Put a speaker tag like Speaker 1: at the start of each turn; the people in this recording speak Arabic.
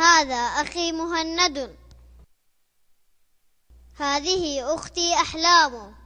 Speaker 1: هذا أخي مهند. هذه أختي أحلام.